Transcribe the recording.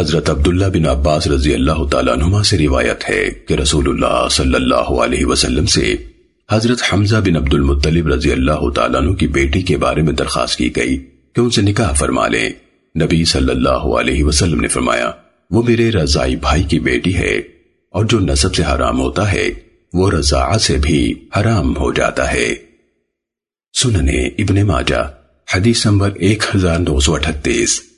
حضرت عبداللہ بن عباس رضی اللہ تعالیٰ عنہما سے روایت ہے کہ رسول اللہ صلی اللہ علیہ وسلم سے حضرت حمزہ بن عبد المطلب رضی اللہ تعالیٰ عنہ کی بیٹی کے بارے میں درخواست کی گئی کہ ان سے نکاح فرما لیں۔ نبی صلی اللہ علیہ وسلم نے فرمایا، وہ میرے رضائی بھائی کی بیٹی ہے اور جو نصب سے حرام ہوتا ہے، وہ رضا سے بھی حرام ہو جاتا ہے۔ سننے ابن ماجہ، حدیث نمبر ایک ہزار نو سو اٹھتیس۔